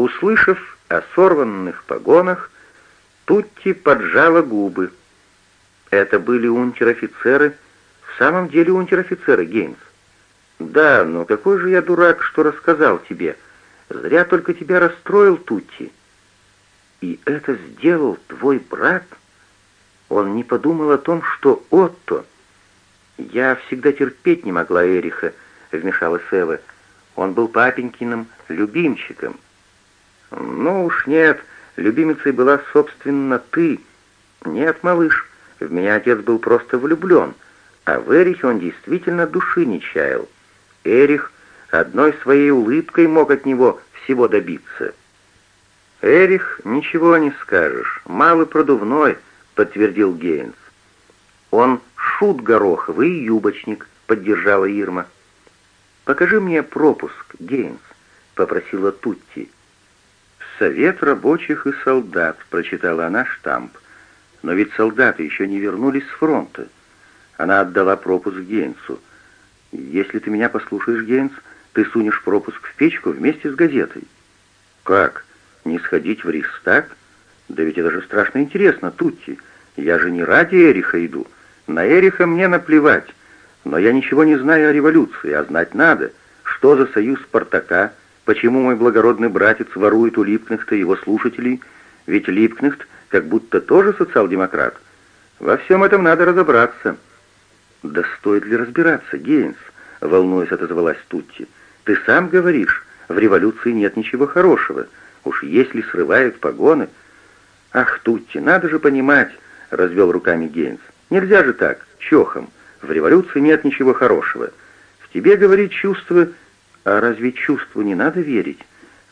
Услышав о сорванных погонах, Тутти поджала губы. Это были унтер-офицеры, в самом деле унтер-офицеры, Гейнс. Да, но какой же я дурак, что рассказал тебе. Зря только тебя расстроил Тутти. И это сделал твой брат? Он не подумал о том, что Отто... Я всегда терпеть не могла Эриха, вмешалась Эва. Он был папенькиным любимчиком. Ну уж нет, любимицей была, собственно, ты. Нет, малыш, в меня отец был просто влюблен, а в Эрихе он действительно души не чаял. Эрих одной своей улыбкой мог от него всего добиться. «Эрих, ничего не скажешь, малый продувной», — подтвердил Гейнс. «Он шут гороховый и юбочник», — поддержала Ирма. «Покажи мне пропуск, Гейнс», — попросила Тутти. «Совет рабочих и солдат», — прочитала она штамп. «Но ведь солдаты еще не вернулись с фронта». Она отдала пропуск Гейнсу. «Если ты меня послушаешь, Гейнс, ты сунешь пропуск в печку вместе с газетой». «Как? Не сходить в Ристак? Да ведь это же страшно интересно, Тутти. Я же не ради Эриха иду. На Эриха мне наплевать. Но я ничего не знаю о революции, а знать надо. Что за союз Спартака? Почему мой благородный братец ворует у Липкнехта его слушателей? Ведь Липкнехт как будто тоже социал-демократ. Во всем этом надо разобраться». «Да стоит ли разбираться, Гейнс?» — волнуясь, отозвалась Тутти. «Ты сам говоришь, в революции нет ничего хорошего. Уж если срывают погоны...» «Ах, Тутти, надо же понимать!» — развел руками Гейнс. «Нельзя же так, чохом. В революции нет ничего хорошего. В тебе, говорит, чувство... А разве чувству не надо верить?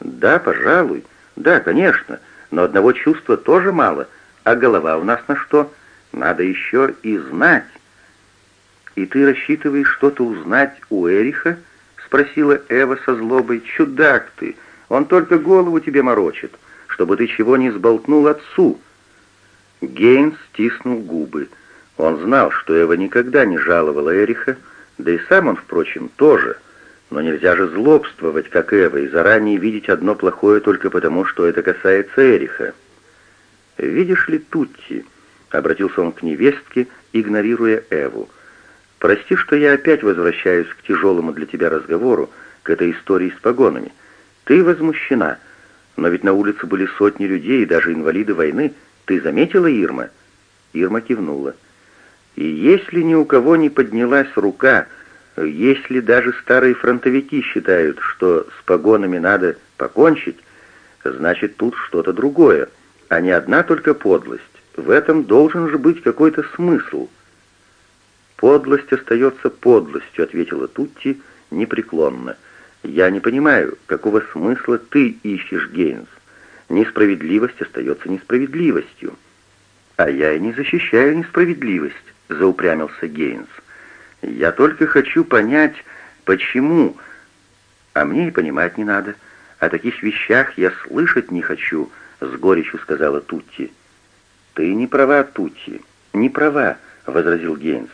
Да, пожалуй. Да, конечно. Но одного чувства тоже мало. А голова у нас на что? Надо еще и знать». «И ты рассчитываешь что-то узнать у Эриха?» — спросила Эва со злобой. «Чудак ты! Он только голову тебе морочит, чтобы ты чего не сболтнул отцу!» Гейнс стиснул губы. Он знал, что Эва никогда не жаловала Эриха, да и сам он, впрочем, тоже. Но нельзя же злобствовать, как Эва, и заранее видеть одно плохое только потому, что это касается Эриха. «Видишь ли, Тутти?» — обратился он к невестке, игнорируя Эву — Прости, что я опять возвращаюсь к тяжелому для тебя разговору, к этой истории с погонами. Ты возмущена, но ведь на улице были сотни людей и даже инвалиды войны. Ты заметила, Ирма?» Ирма кивнула. «И если ни у кого не поднялась рука, если даже старые фронтовики считают, что с погонами надо покончить, значит, тут что-то другое, а не одна только подлость. В этом должен же быть какой-то смысл». «Подлость остается подлостью», — ответила Тутти непреклонно. «Я не понимаю, какого смысла ты ищешь, Гейнс? Несправедливость остается несправедливостью». «А я и не защищаю несправедливость», — заупрямился Гейнс. «Я только хочу понять, почему...» «А мне и понимать не надо. О таких вещах я слышать не хочу», — с горечью сказала Тутти. «Ты не права, Тутти, не права», — возразил Гейнс.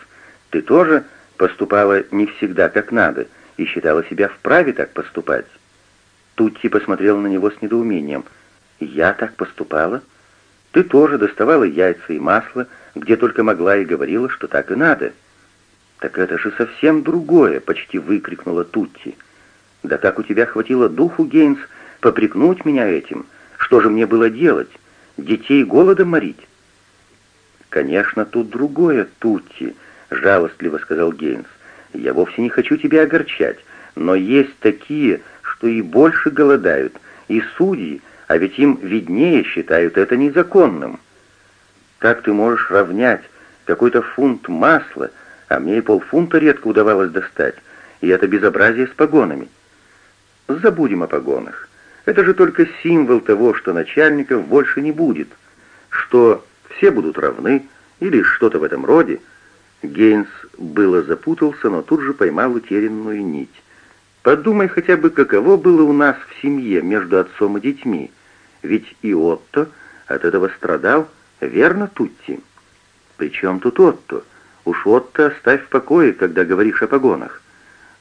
Ты тоже поступала не всегда как надо и считала себя вправе так поступать?» Тутти посмотрела на него с недоумением. «Я так поступала? Ты тоже доставала яйца и масло, где только могла и говорила, что так и надо». «Так это же совсем другое!» — почти выкрикнула Тутти. «Да как у тебя хватило духу, Гейнс, попрекнуть меня этим? Что же мне было делать? Детей голодом морить?» «Конечно, тут другое, Тутти», — жалостливо сказал Гейнс. «Я вовсе не хочу тебя огорчать, но есть такие, что и больше голодают, и судьи, а ведь им виднее считают это незаконным. Как ты можешь равнять какой-то фунт масла, а мне и полфунта редко удавалось достать, и это безобразие с погонами? Забудем о погонах. Это же только символ того, что начальников больше не будет, что все будут равны или что-то в этом роде, Гейнс было запутался, но тут же поймал утерянную нить. «Подумай хотя бы, каково было у нас в семье между отцом и детьми. Ведь и Отто от этого страдал, верно, Тутти?» «При чем тут Отто? Уж Отто оставь в покое, когда говоришь о погонах.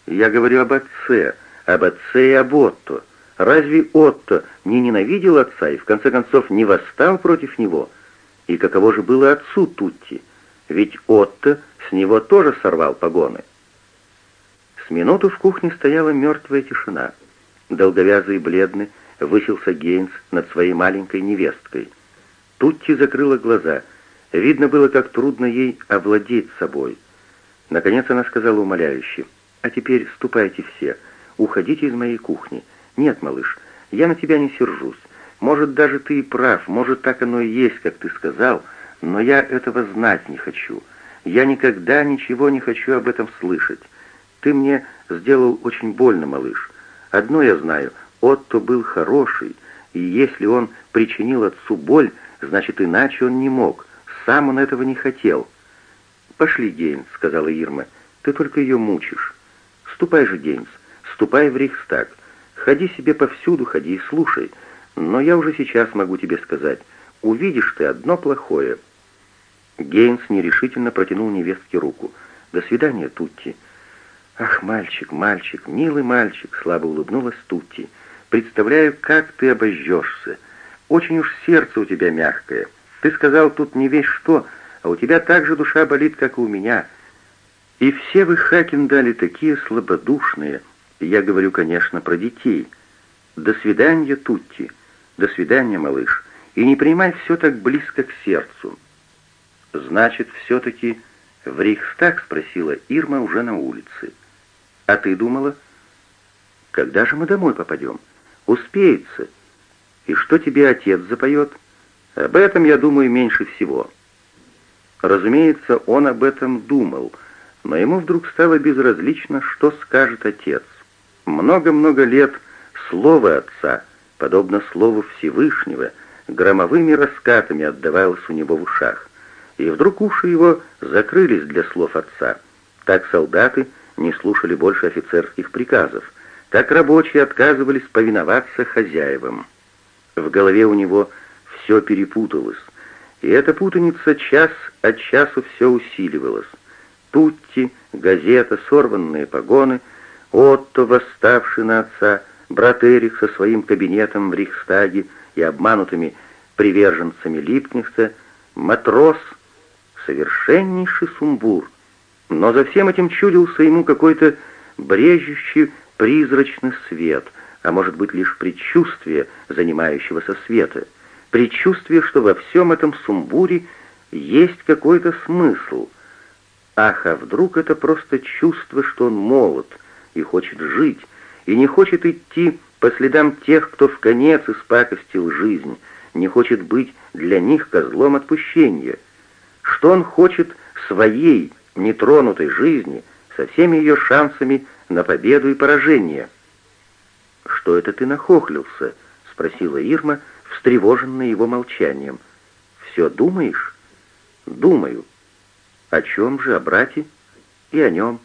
Я говорю об отце, об отце и об Отто. Разве Отто не ненавидел отца и в конце концов не восстал против него? И каково же было отцу Тутти? Ведь Отто с него тоже сорвал погоны. С минуту в кухне стояла мертвая тишина. Долговязый и бледный высился Гейнс над своей маленькой невесткой. Тутти закрыла глаза. Видно было, как трудно ей овладеть собой. Наконец она сказала умоляюще, «А теперь ступайте все, уходите из моей кухни. Нет, малыш, я на тебя не сержусь. Может, даже ты и прав, может, так оно и есть, как ты сказал, но я этого знать не хочу. Я никогда ничего не хочу об этом слышать. Ты мне сделал очень больно, малыш. Одно я знаю, Отто был хороший, и если он причинил отцу боль, значит, иначе он не мог. Сам он этого не хотел. «Пошли, Гейнс», — сказала Ирма, — «ты только ее мучишь. Ступай же, Гейнс, ступай в Рихстаг. Ходи себе повсюду, ходи и слушай. Но я уже сейчас могу тебе сказать, увидишь ты одно плохое». Гейнс нерешительно протянул невестке руку. «До свидания, Тутти». «Ах, мальчик, мальчик, милый мальчик!» — слабо улыбнулась Тутти. «Представляю, как ты обожжешься. Очень уж сердце у тебя мягкое. Ты сказал тут не весь что, а у тебя так же душа болит, как и у меня. И все вы, Хакендали, такие слабодушные. Я говорю, конечно, про детей. До свидания, Тутти. До свидания, малыш. И не принимай все так близко к сердцу. Значит, все-таки в Рейхстаг спросила Ирма уже на улице. А ты думала? Когда же мы домой попадем? Успеется. И что тебе отец запоет? Об этом я думаю меньше всего. Разумеется, он об этом думал, но ему вдруг стало безразлично, что скажет отец. Много-много лет слово отца, подобно слову Всевышнего, громовыми раскатами отдавалось у него в ушах. И вдруг уши его закрылись для слов отца. Так солдаты не слушали больше офицерских приказов, так рабочие отказывались повиноваться хозяевам. В голове у него все перепуталось, и эта путаница час от часу все усиливалась. Тутти, газета, сорванные погоны, Отто, восставший на отца, брат Эрих со своим кабинетом в Рейхстаге и обманутыми приверженцами Липкнехта, матрос, совершеннейший сумбур. Но за всем этим чудился ему какой-то брежущий призрачный свет, а может быть лишь предчувствие занимающегося света, предчувствие, что во всем этом сумбуре есть какой-то смысл. Ах, а вдруг это просто чувство, что он молод и хочет жить, и не хочет идти по следам тех, кто в конец испакостил жизнь, не хочет быть для них козлом отпущения, что он хочет своей, нетронутой жизни со всеми ее шансами на победу и поражение. «Что это ты нахохлился?» — спросила Ирма, встревоженная его молчанием. «Все думаешь?» «Думаю». «О чем же? О брате?» «И о нем».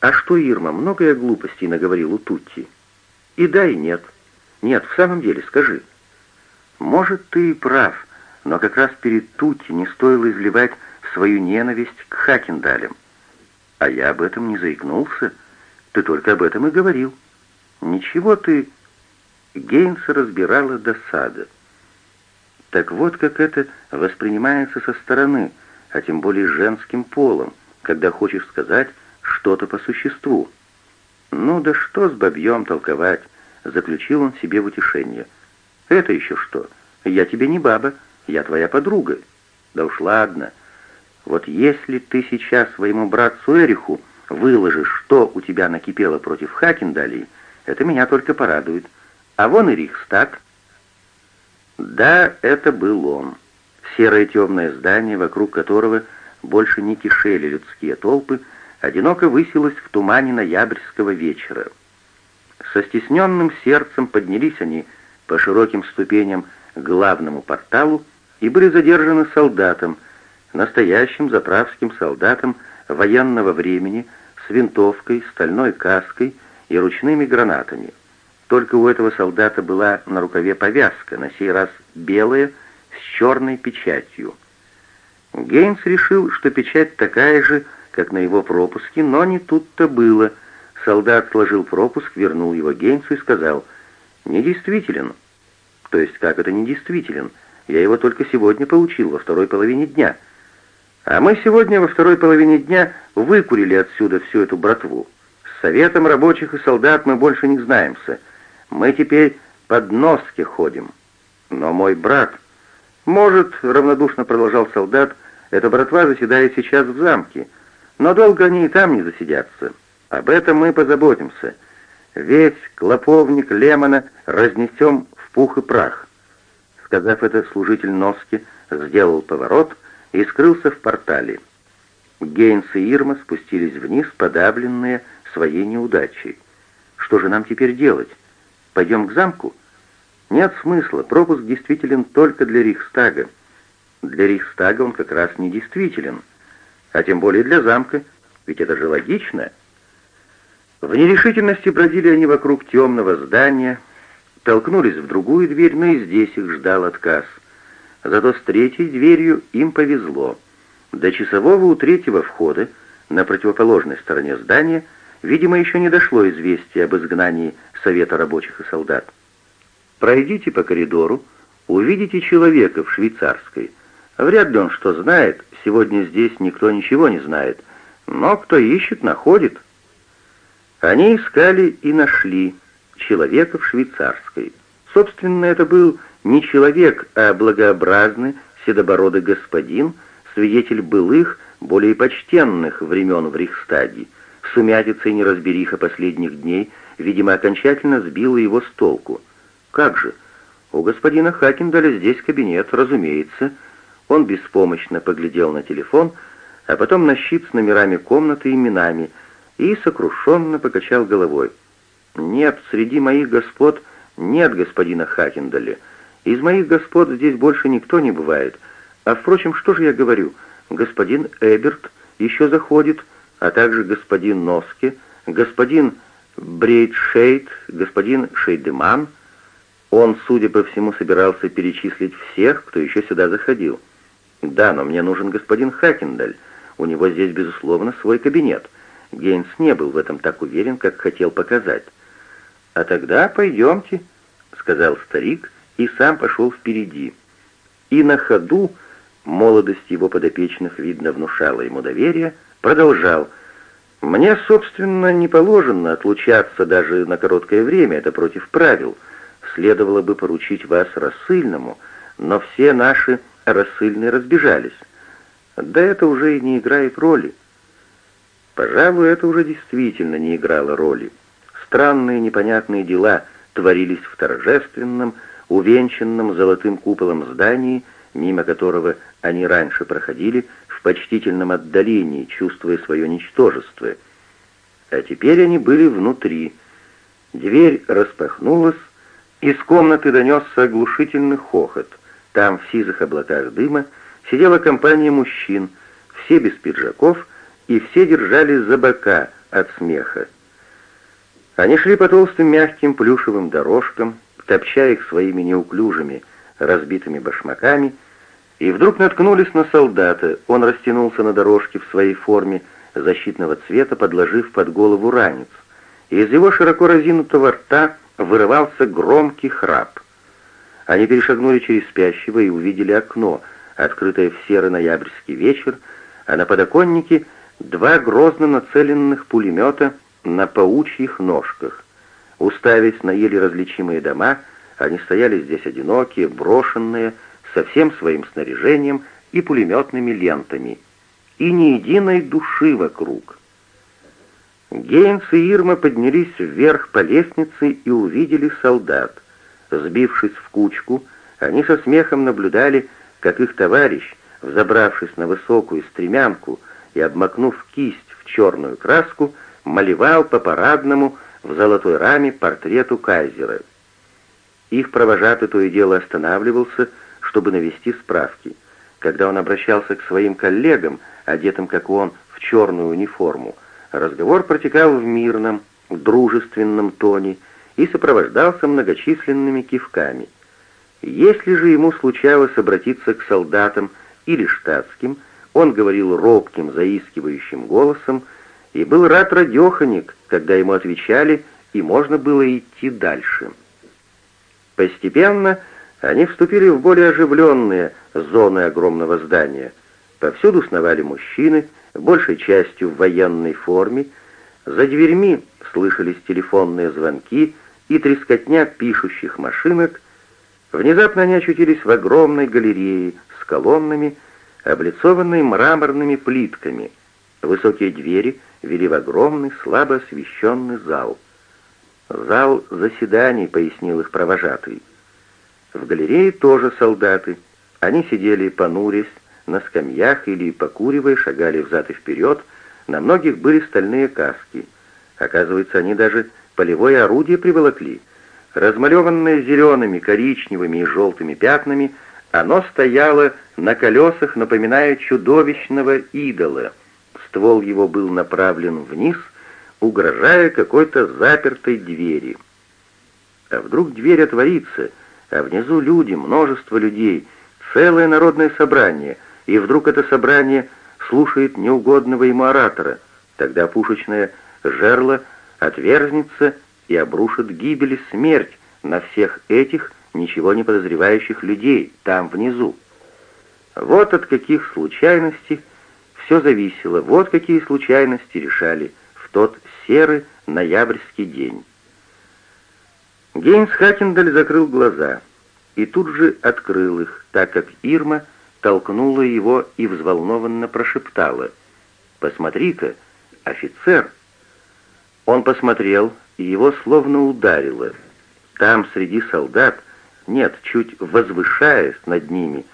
«А что, Ирма, много я глупостей наговорил у Тутти?» «И да, и нет». «Нет, в самом деле, скажи». «Может, ты и прав, но как раз перед Тутти не стоило изливать свою ненависть к Хакендалям. А я об этом не заикнулся. Ты только об этом и говорил. Ничего ты... Гейнса разбирала досада. Так вот, как это воспринимается со стороны, а тем более женским полом, когда хочешь сказать что-то по существу. «Ну да что с бабьем толковать?» — заключил он себе в утешение. «Это еще что? Я тебе не баба, я твоя подруга». «Да уж ладно. Вот если ты сейчас своему братцу Эриху выложишь, что у тебя накипело против Хакендалей, это меня только порадует. А вон и Рихстаг». Да, это был он. Серое темное здание, вокруг которого больше не кишели людские толпы, одиноко высилось в тумане ноябрьского вечера. Со стесненным сердцем поднялись они по широким ступеням к главному порталу и были задержаны солдатом, настоящим заправским солдатом военного времени с винтовкой, стальной каской и ручными гранатами. Только у этого солдата была на рукаве повязка, на сей раз белая, с черной печатью. Гейнс решил, что печать такая же, как на его пропуске, но не тут-то было. Солдат сложил пропуск, вернул его Гейнсу и сказал, недействителен. То есть как это недействителен? Я его только сегодня получил, во второй половине дня. А мы сегодня во второй половине дня выкурили отсюда всю эту братву. С советом рабочих и солдат мы больше не знаемся. Мы теперь под носки ходим. Но мой брат... Может, равнодушно продолжал солдат, эта братва заседает сейчас в замке, но долго они и там не засидятся. Об этом мы позаботимся. Весь клоповник Лемона разнесем в пух и прах. Сказав это, служитель Носки сделал поворот и скрылся в портале. Гейнс и Ирма спустились вниз, подавленные своей неудачей. Что же нам теперь делать? Пойдем к замку? Нет смысла, пропуск действителен только для Рейхстага. Для Рейхстага он как раз не действителен, а тем более для замка, ведь это же логично. В нерешительности бродили они вокруг темного здания, толкнулись в другую дверь, но и здесь их ждал отказ. Зато с третьей дверью им повезло. До часового у третьего входа, на противоположной стороне здания, видимо, еще не дошло известие об изгнании Совета рабочих и солдат. Пройдите по коридору, увидите человека в швейцарской. Вряд ли он что знает, сегодня здесь никто ничего не знает, но кто ищет, находит. Они искали и нашли человека в швейцарской. Собственно, это был не человек, а благообразный, седобородый господин, свидетель былых, более почтенных времен в Рейхстаге. Сумятица и неразбериха последних дней, видимо, окончательно сбила его с толку — «Как же? У господина Хакендаля здесь кабинет, разумеется». Он беспомощно поглядел на телефон, а потом на щит с номерами комнаты и именами и сокрушенно покачал головой. «Нет, среди моих господ нет господина Хакендаля. Из моих господ здесь больше никто не бывает. А, впрочем, что же я говорю? Господин Эберт еще заходит, а также господин Носке, господин Брейтшейд, господин Шейдеман — он, судя по всему, собирался перечислить всех, кто еще сюда заходил. «Да, но мне нужен господин Хакендаль. У него здесь, безусловно, свой кабинет». Гейнс не был в этом так уверен, как хотел показать. «А тогда пойдемте», — сказал старик и сам пошел впереди. И на ходу, молодость его подопечных, видно, внушала ему доверие, продолжал. «Мне, собственно, не положено отлучаться даже на короткое время, это против правил» следовало бы поручить вас рассыльному, но все наши рассыльные разбежались. Да это уже и не играет роли. Пожалуй, это уже действительно не играло роли. Странные непонятные дела творились в торжественном, увенчанном золотым куполом здании, мимо которого они раньше проходили почтительном отдалении, чувствуя свое ничтожество. А теперь они были внутри. Дверь распахнулась, из комнаты донесся оглушительный хохот. Там, в сизых облаках дыма, сидела компания мужчин, все без пиджаков, и все держались за бока от смеха. Они шли по толстым мягким плюшевым дорожкам, топча их своими неуклюжими, разбитыми башмаками, и вдруг наткнулись на солдата. Он растянулся на дорожке в своей форме защитного цвета, подложив под голову ранец. Из его широко разинутого рта вырывался громкий храп. Они перешагнули через спящего и увидели окно, открытое в серый ноябрьский вечер, а на подоконнике два грозно нацеленных пулемета на паучьих ножках. Уставясь на еле различимые дома, они стояли здесь одинокие, брошенные, со всем своим снаряжением и пулеметными лентами, и ни единой души вокруг — Гейнс и Ирма поднялись вверх по лестнице и увидели солдат. Сбившись в кучку, они со смехом наблюдали, как их товарищ, взобравшись на высокую стремянку и обмакнув кисть в черную краску, малевал по-парадному в золотой раме портрету кайзера. Их провожатый то и дело останавливался, чтобы навести справки. Когда он обращался к своим коллегам, одетым, как он, в черную униформу, Разговор протекал в мирном, дружественном тоне и сопровождался многочисленными кивками. Если же ему случалось обратиться к солдатам или штатским, он говорил робким, заискивающим голосом и был рад радеханик, когда ему отвечали, и можно было идти дальше. Постепенно они вступили в более оживленные зоны огромного здания. Повсюду сновали мужчины, большей частью в военной форме. За дверьми слышались телефонные звонки и трескотня пишущих машинок. Внезапно они очутились в огромной галерее с колоннами, облицованной мраморными плитками. Высокие двери вели в огромный, слабо освещенный зал. «Зал заседаний», — пояснил их провожатый. В галерее тоже солдаты. Они сидели, понурясь, на скамьях или, покуривая, шагали взад и вперед. На многих были стальные каски. Оказывается, они даже полевое орудие приволокли. Размалеванное зелеными, коричневыми и желтыми пятнами, оно стояло на колесах, напоминая чудовищного идола. Ствол его был направлен вниз, угрожая какой-то запертой двери. А вдруг дверь отворится — а внизу люди, множество людей, целое народное собрание, и вдруг это собрание слушает неугодного ему оратора, тогда пушечное жерло отверзнется и обрушит гибель и смерть на всех этих ничего не подозревающих людей там внизу. Вот от каких случайностей все зависело, вот какие случайности решали в тот серый ноябрьский день. Гейнс Хакендаль закрыл глаза и тут же открыл их, так как Ирма толкнула его и взволнованно прошептала. «Посмотри-ка, офицер!» Он посмотрел, и его словно ударило. Там, среди солдат, нет, чуть возвышаясь над ними,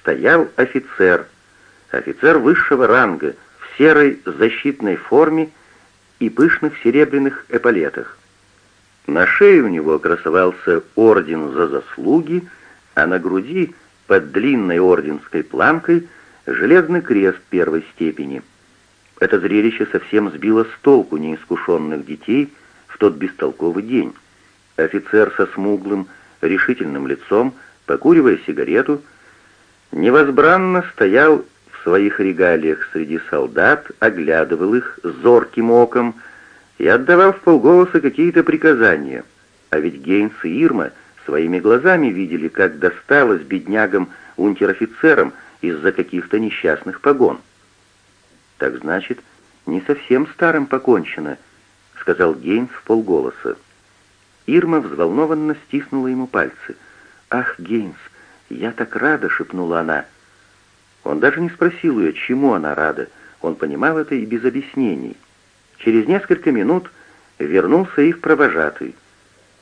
стоял офицер, офицер высшего ранга, в серой защитной форме и пышных серебряных эполетах. На шее у него красовался орден за заслуги, а на груди под длинной орденской планкой железный крест первой степени. Это зрелище совсем сбило с толку неискушенных детей в тот бестолковый день. Офицер со смуглым, решительным лицом, покуривая сигарету, невозбранно стоял в своих регалиях среди солдат, оглядывал их зорким оком, и отдавал в полголоса какие-то приказания. А ведь Гейнс и Ирма своими глазами видели, как досталось беднягам унтер-офицерам из-за каких-то несчастных погон. «Так значит, не совсем старым покончено», — сказал Гейнс в полголоса. Ирма взволнованно стиснула ему пальцы. «Ах, Гейнс, я так рада!» — шепнула она. Он даже не спросил ее, чему она рада. Он понимал это и без объяснений. Через несколько минут вернулся их провожатый.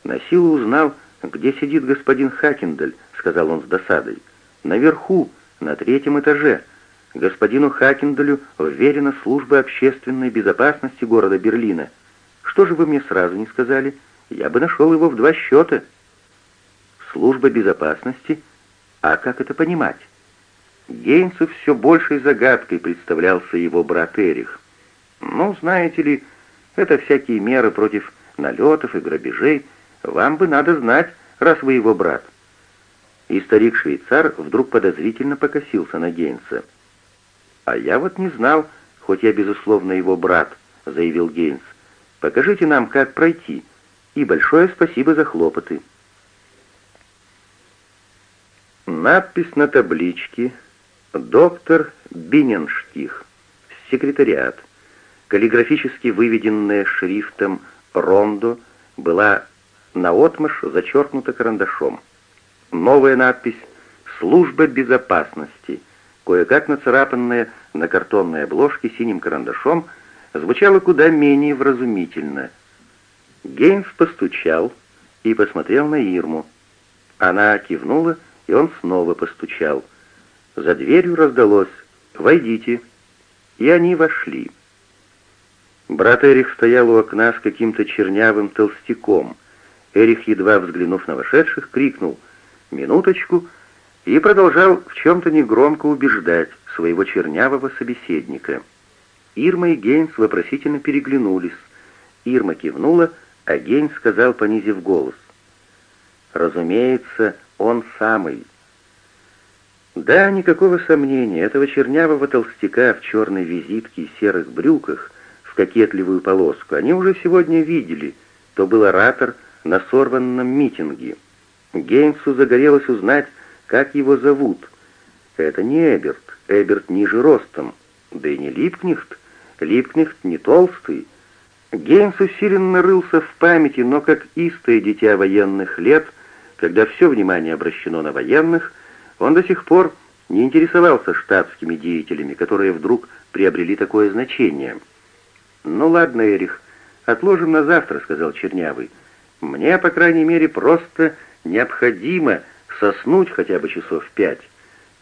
На силу узнал, где сидит господин Хакендаль, сказал он с досадой. Наверху, на третьем этаже. Господину Хакендалю вверена служба общественной безопасности города Берлина. Что же вы мне сразу не сказали? Я бы нашел его в два счета. Служба безопасности? А как это понимать? Гейнсу все большей загадкой представлялся его брат Эрих. «Ну, знаете ли, это всякие меры против налетов и грабежей. Вам бы надо знать, раз вы его брат». И старик-швейцар вдруг подозрительно покосился на Гейнса. «А я вот не знал, хоть я, безусловно, его брат», — заявил Гейнс. «Покажите нам, как пройти, и большое спасибо за хлопоты». Надпись на табличке «Доктор Биненштих, секретариат» каллиграфически выведенная шрифтом «Рондо», была наотмашь зачеркнута карандашом. Новая надпись «Служба безопасности», кое-как нацарапанная на картонной обложке синим карандашом, звучала куда менее вразумительно. Гейнс постучал и посмотрел на Ирму. Она кивнула, и он снова постучал. За дверью раздалось «Войдите», и они вошли. Брат Эрих стоял у окна с каким-то чернявым толстяком. Эрих, едва взглянув на вошедших, крикнул «Минуточку!» и продолжал в чем-то негромко убеждать своего чернявого собеседника. Ирма и Гейнс вопросительно переглянулись. Ирма кивнула, а Гейнс сказал, понизив голос. «Разумеется, он самый». Да, никакого сомнения, этого чернявого толстяка в черной визитке и серых брюках — кокетливую полоску, они уже сегодня видели, то был оратор на сорванном митинге. Гейнсу загорелось узнать, как его зовут. Это не Эберт, Эберт ниже ростом, да и не Липкнихт, Липкнихт не толстый. Гейнс усиленно рылся в памяти, но как истое дитя военных лет, когда все внимание обращено на военных, он до сих пор не интересовался штатскими деятелями, которые вдруг приобрели такое значение. «Ну ладно, Эрих, отложим на завтра», — сказал Чернявый. «Мне, по крайней мере, просто необходимо соснуть хотя бы часов пять.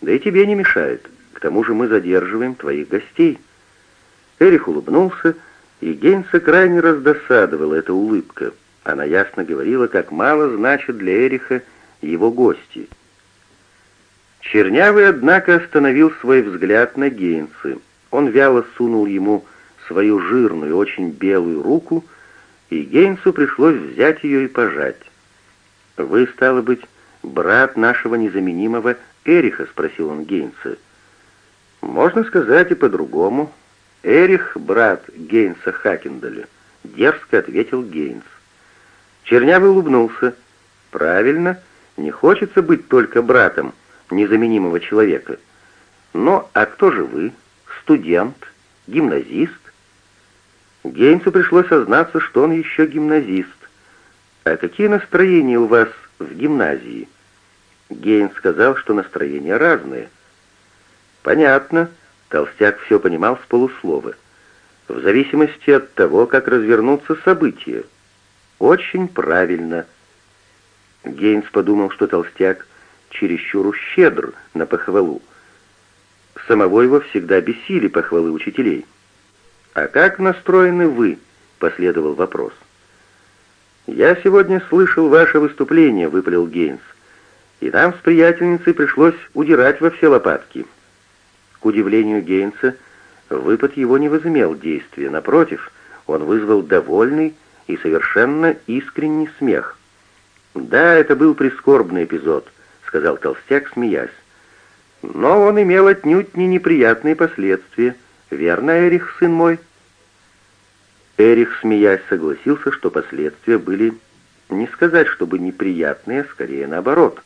Да и тебе не мешает. К тому же мы задерживаем твоих гостей». Эрих улыбнулся, и Гейнса крайне раздосадовала эта улыбка. Она ясно говорила, как мало значит для Эриха его гости. Чернявый, однако, остановил свой взгляд на Гейнсы. Он вяло сунул ему свою жирную, очень белую руку, и Гейнсу пришлось взять ее и пожать. «Вы, стало быть, брат нашего незаменимого Эриха?» — спросил он Гейнса. «Можно сказать и по-другому. Эрих — брат Гейнса Хакендаля», — дерзко ответил Гейнс. Чернявый улыбнулся. «Правильно, не хочется быть только братом незаменимого человека. Но а кто же вы? Студент? Гимназист?» Гейнсу пришлось сознаться, что он еще гимназист. «А какие настроения у вас в гимназии?» Гейнс сказал, что настроения разные. «Понятно», — Толстяк все понимал с полуслова. «В зависимости от того, как развернутся события». «Очень правильно». Гейнс подумал, что Толстяк чересчур щедр на похвалу. Самого его всегда бесили похвалы учителей. «А как настроены вы?» — последовал вопрос. «Я сегодня слышал ваше выступление», — выпалил Гейнс. «И нам с приятельницей пришлось удирать во все лопатки». К удивлению Гейнса, выпад его не возымел действия. Напротив, он вызвал довольный и совершенно искренний смех. «Да, это был прискорбный эпизод», — сказал Толстяк, смеясь. «Но он имел отнюдь не неприятные последствия. Верно, Эрих, сын мой?» Эрих, смеясь, согласился, что последствия были, не сказать, чтобы неприятные, а скорее наоборот —